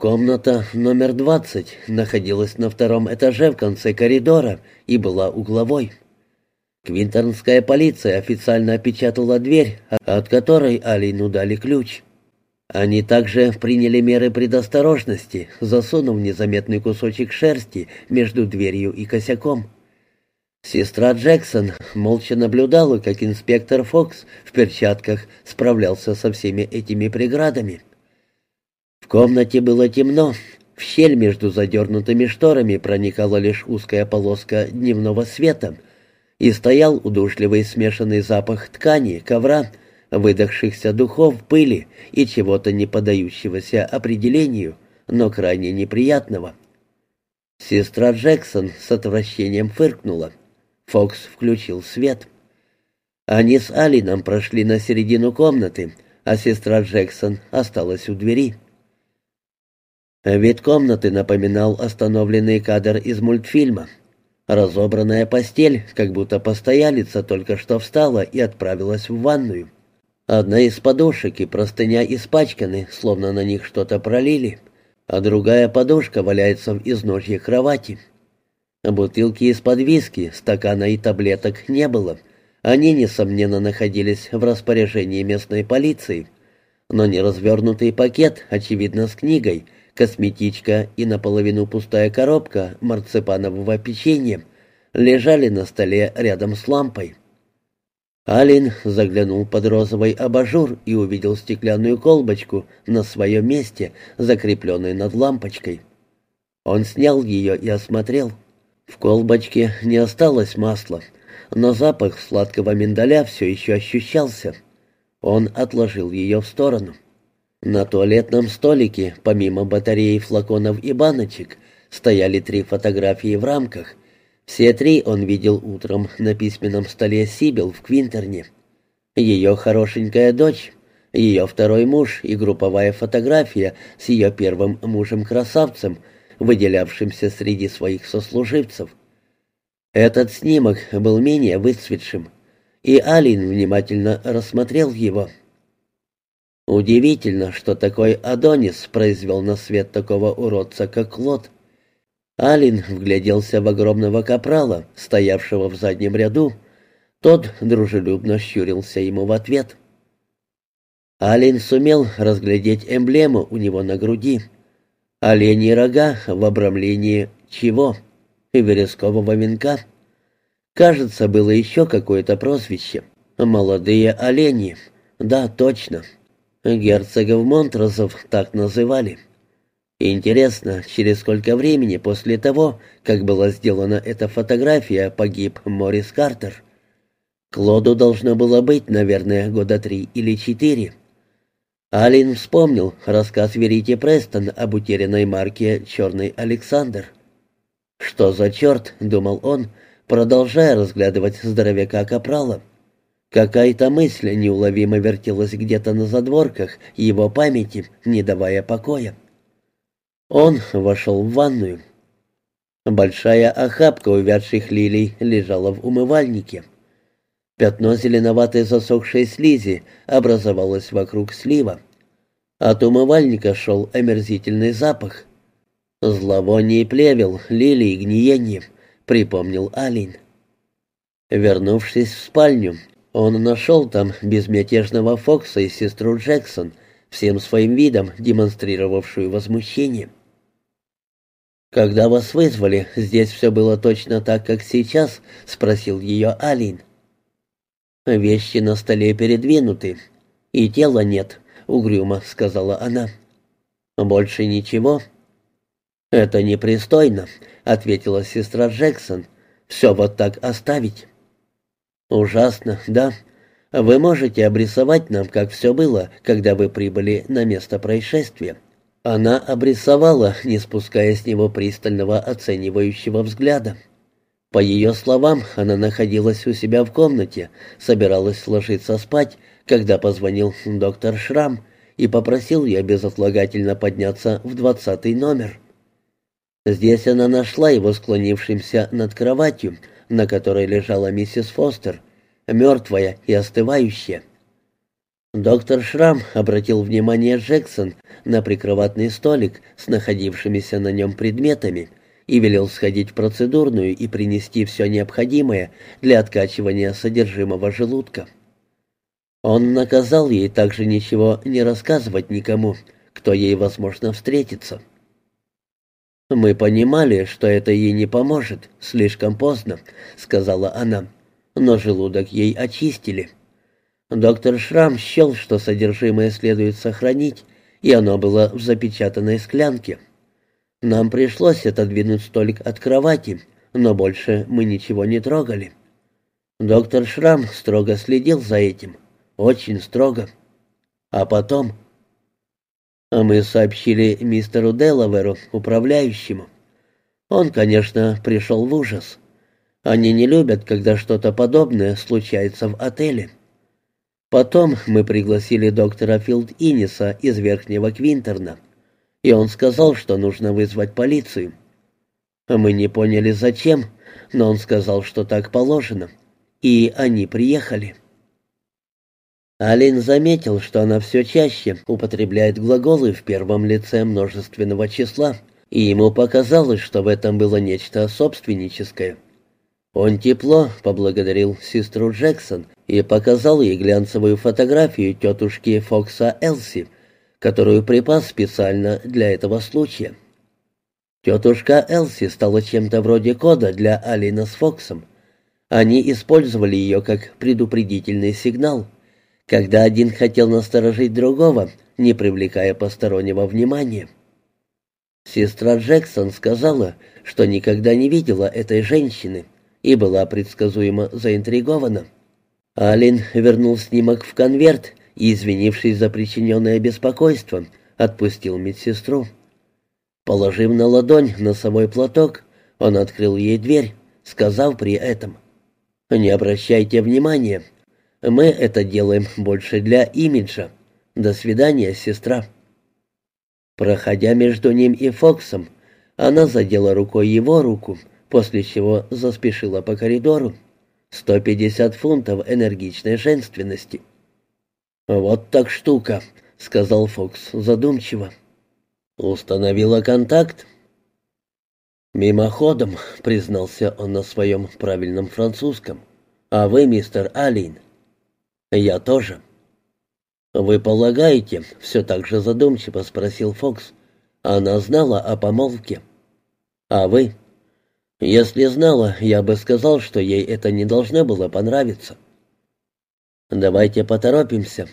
Комната номер двадцать находилась на втором этаже в конце коридора и была угловой. Квинтернская полиция официально опечатала дверь, от которой Алину дали ключ. Они также приняли меры предосторожности, засунув незаметный кусочек шерсти между дверью и косяком. Сестра Джексон молча наблюдала, как инспектор Фокс в перчатках справлялся со всеми этими преградами. Комнате было темно, в щель между задернутыми шторами проникала лишь узкая полоска дневного света, и стоял удушливый смешанный запах ткани, ковра, выдохшихся духов, пыли и чего-то не подающегося определению, но крайне неприятного. Сестра Джексон с отвращением фыркнула. Фокс включил свет. Они с Алином прошли на середину комнаты, а сестра Джексон осталась у двери. Вид комнаты напоминал остановленный кадр из мультфильма. Разобранная постель, как будто постоялица только что встала и отправилась в ванную. Одна из подушек и простыня испачканы, словно на них что-то пролили, а другая подушка валяется в изножье кровати. Бутылки из-под виски, стакана и таблеток не было. Они, несомненно, находились в распоряжении местной полиции. Но неразвернутый пакет, очевидно, с книгой, косметичка и наполовину пустая коробка марципанового печенья лежали на столе рядом с лампой. Алин заглянул под розовый абажур и увидел стеклянную колбочку на своем месте, закрепленной над лампочкой. Он снял ее и осмотрел. В колбочке не осталось масла, но запах сладкого миндаля все еще ощущался. Он отложил ее в сторону. На туалетном столике, помимо батареи флаконов и баночек, стояли три фотографии в рамках, все три он видел утром на письменном столе Сибил в Квинтерне. Ее хорошенькая дочь, ее второй муж и групповая фотография с ее первым мужем-красавцем, выделявшимся среди своих сослуживцев. Этот снимок был менее выцветшим, и Алин внимательно рассмотрел его. Удивительно, что такой Адонис произвел на свет такого уродца, как Клод. Алин вгляделся в огромного капрала, стоявшего в заднем ряду. Тот дружелюбно щурился ему в ответ. Алин сумел разглядеть эмблему у него на груди. Оленьи рога в обрамлении чего? Верескового венка. Кажется, было еще какое-то прозвище. Молодые олени. Да, точно. Герцогов Монтрозов так называли. Интересно, через сколько времени после того, как была сделана эта фотография, погиб Морис Картер? Клоду должно было быть, наверное, года три или четыре. Алин вспомнил рассказ Верите Престон об утерянной марке «Черный Александр». «Что за черт?» — думал он, продолжая разглядывать здоровяка Капрала. Какая-то мысль неуловимо вертелась где-то на задворках его памяти, не давая покоя. Он вошел в ванную. Большая охапка увядших лилий лежала в умывальнике. Пятно зеленоватой засохшей слизи образовалось вокруг слива. От умывальника шел омерзительный запах. «Зловоние плевел, лилии гниение», — припомнил Алин. Вернувшись в спальню, он нашел там безмятежного Фокса и сестру Джексон, всем своим видом демонстрировавшую возмущение. «Когда вас вызвали, здесь все было точно так, как сейчас?» — спросил ее Алин. «Вещи на столе передвинуты, и тела нет», — угрюмо сказала она. «Больше ничего?» «Это непристойно», — ответила сестра Джексон. «Все вот так оставить». «Ужасно, да. Вы можете обрисовать нам, как все было, когда вы прибыли на место происшествия?» Она обрисовала, не спуская с него пристального оценивающего взгляда. По ее словам, она находилась у себя в комнате, собиралась ложиться спать, когда позвонил доктор Шрам и попросил ее безотлагательно подняться в двадцатый номер. Здесь она нашла его склонившимся над кроватью, на которой лежала миссис Фостер, мертвая и остывающая. Доктор Шрам обратил внимание Джексон на прикроватный столик с находившимися на нем предметами и велел сходить в процедурную и принести все необходимое для откачивания содержимого желудка. Он наказал ей также ничего не рассказывать никому, кто ей, возможно, встретится. «Мы понимали, что это ей не поможет, слишком поздно», — сказала она, — «но желудок ей очистили». Доктор Шрам счел, что содержимое следует сохранить, и оно было в запечатанной склянке. Нам пришлось отодвинуть столик от кровати, но больше мы ничего не трогали. Доктор Шрам строго следил за этим, очень строго. А потом... Мы сообщили мистеру Делаверу, управляющему. Он, конечно, пришел в ужас. Они не любят, когда что-то подобное случается в отеле. Потом мы пригласили доктора Филд Инниса из Верхнего Квинтерна, и он сказал, что нужно вызвать полицию. Мы не поняли, зачем, но он сказал, что так положено, и они приехали. Алин заметил, что она все чаще употребляет глаголы в первом лице множественного числа, и ему показалось, что в этом было нечто собственническое. Он тепло поблагодарил сестру Джексон и показал ей глянцевую фотографию тетушки Фокса Элси, которую припас специально для этого случая. Тетушка Элси стала чем-то вроде кода для Алина с Фоксом. Они использовали ее как предупредительный сигнал, когда один хотел насторожить другого, не привлекая постороннего внимания. Сестра Джексон сказала, что никогда не видела этой женщины, и была предсказуемо заинтригована. Алин вернул снимок в конверт и, извинившись за причиненное беспокойство, отпустил медсестру. Положив на ладонь носовой платок, он открыл ей дверь, сказав при этом «Не обращайте внимания, мы это делаем больше для имиджа. До свидания, сестра». Проходя между ним и Фоксом, она задела рукой его руку, после чего заспешила по коридору. 150 фунтов энергичной женственности. «Вот так штука», — сказал Фокс задумчиво. «Установила контакт?» «Мимоходом», — признался он на своем правильном французском. «А вы, мистер Алин?» «Я тоже». «Вы полагаете?» — все так же задумчиво спросил Фокс. «Она знала о помолвке». «А вы?» Если знала, я бы сказал, что ей это не должно было понравиться. Давайте поторопимся.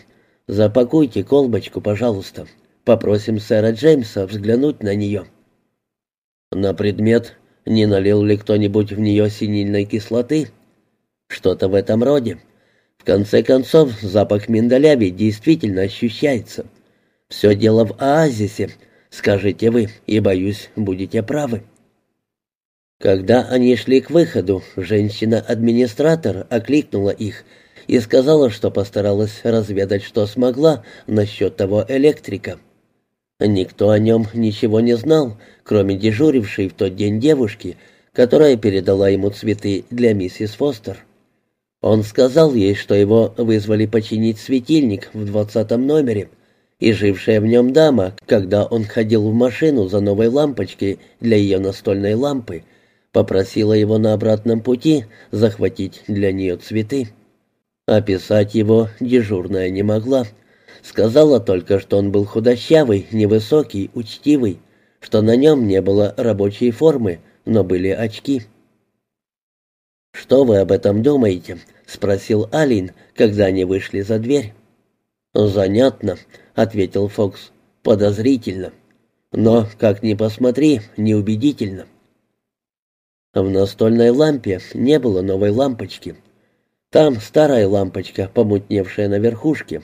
Запакуйте колбочку, пожалуйста. Попросим сэра Джеймса взглянуть на нее. На предмет, не налил ли кто-нибудь в нее синильной кислоты. Что-то в этом роде. Конце концов, запах миндаля ведь действительно ощущается. Все дело в оазисе, скажите вы, и, боюсь, будете правы. Когда они шли к выходу, женщина-администратор окликнула их и сказала, что постаралась разведать, что смогла насчет того электрика. Никто о нем ничего не знал, кроме дежурившей в тот день девушки, которая передала ему цветы для миссис Фостер. Он сказал ей, что его вызвали починить светильник в двадцатом номере, и жившая в нем дама, когда он ходил в машину за новой лампочкой для ее настольной лампы, попросила его на обратном пути захватить для нее цветы. Описать его дежурная не могла. Сказала только, что он был худощавый, невысокий, учтивый, что на нем не было рабочей формы, но были очки. «Что вы об этом думаете?» — спросил Алин, когда они вышли за дверь. «Занятно», — ответил Фокс. «Подозрительно. Но, как ни посмотри, неубедительно». В настольной лампе не было новой лампочки. Там старая лампочка, помутневшая на верхушке.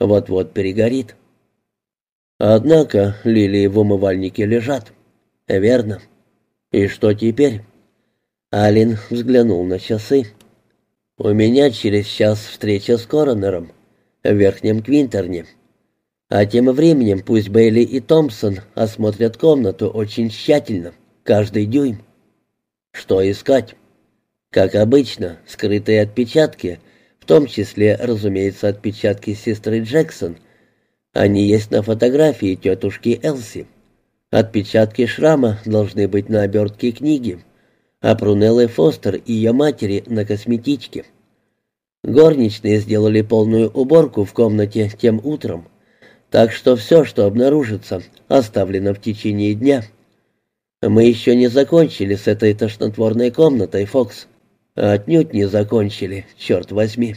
Вот-вот перегорит. Однако лилии в умывальнике лежат. Верно. И что теперь? Алин взглянул на часы. У меня через час встреча с коронером в Верхнем Квинтерне. А тем временем пусть Бейли и Томпсон осмотрят комнату очень тщательно, каждый дюйм. Что искать? Как обычно, скрытые отпечатки, в том числе, разумеется, отпечатки сестры Джексон. Они есть на фотографии тетушки Элси. Отпечатки шрама должны быть на обертке книги, а Прунеллы Фостер и ее матери на косметичке. Горничные сделали полную уборку в комнате тем утром, так что все, что обнаружится, оставлено в течение дня. Мы еще не закончили с этой тошнотворной комнатой, Фокс. Отнюдь не закончили, черт возьми.